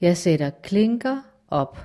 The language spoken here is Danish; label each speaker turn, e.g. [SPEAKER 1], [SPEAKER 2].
[SPEAKER 1] Jeg sætter klinker op.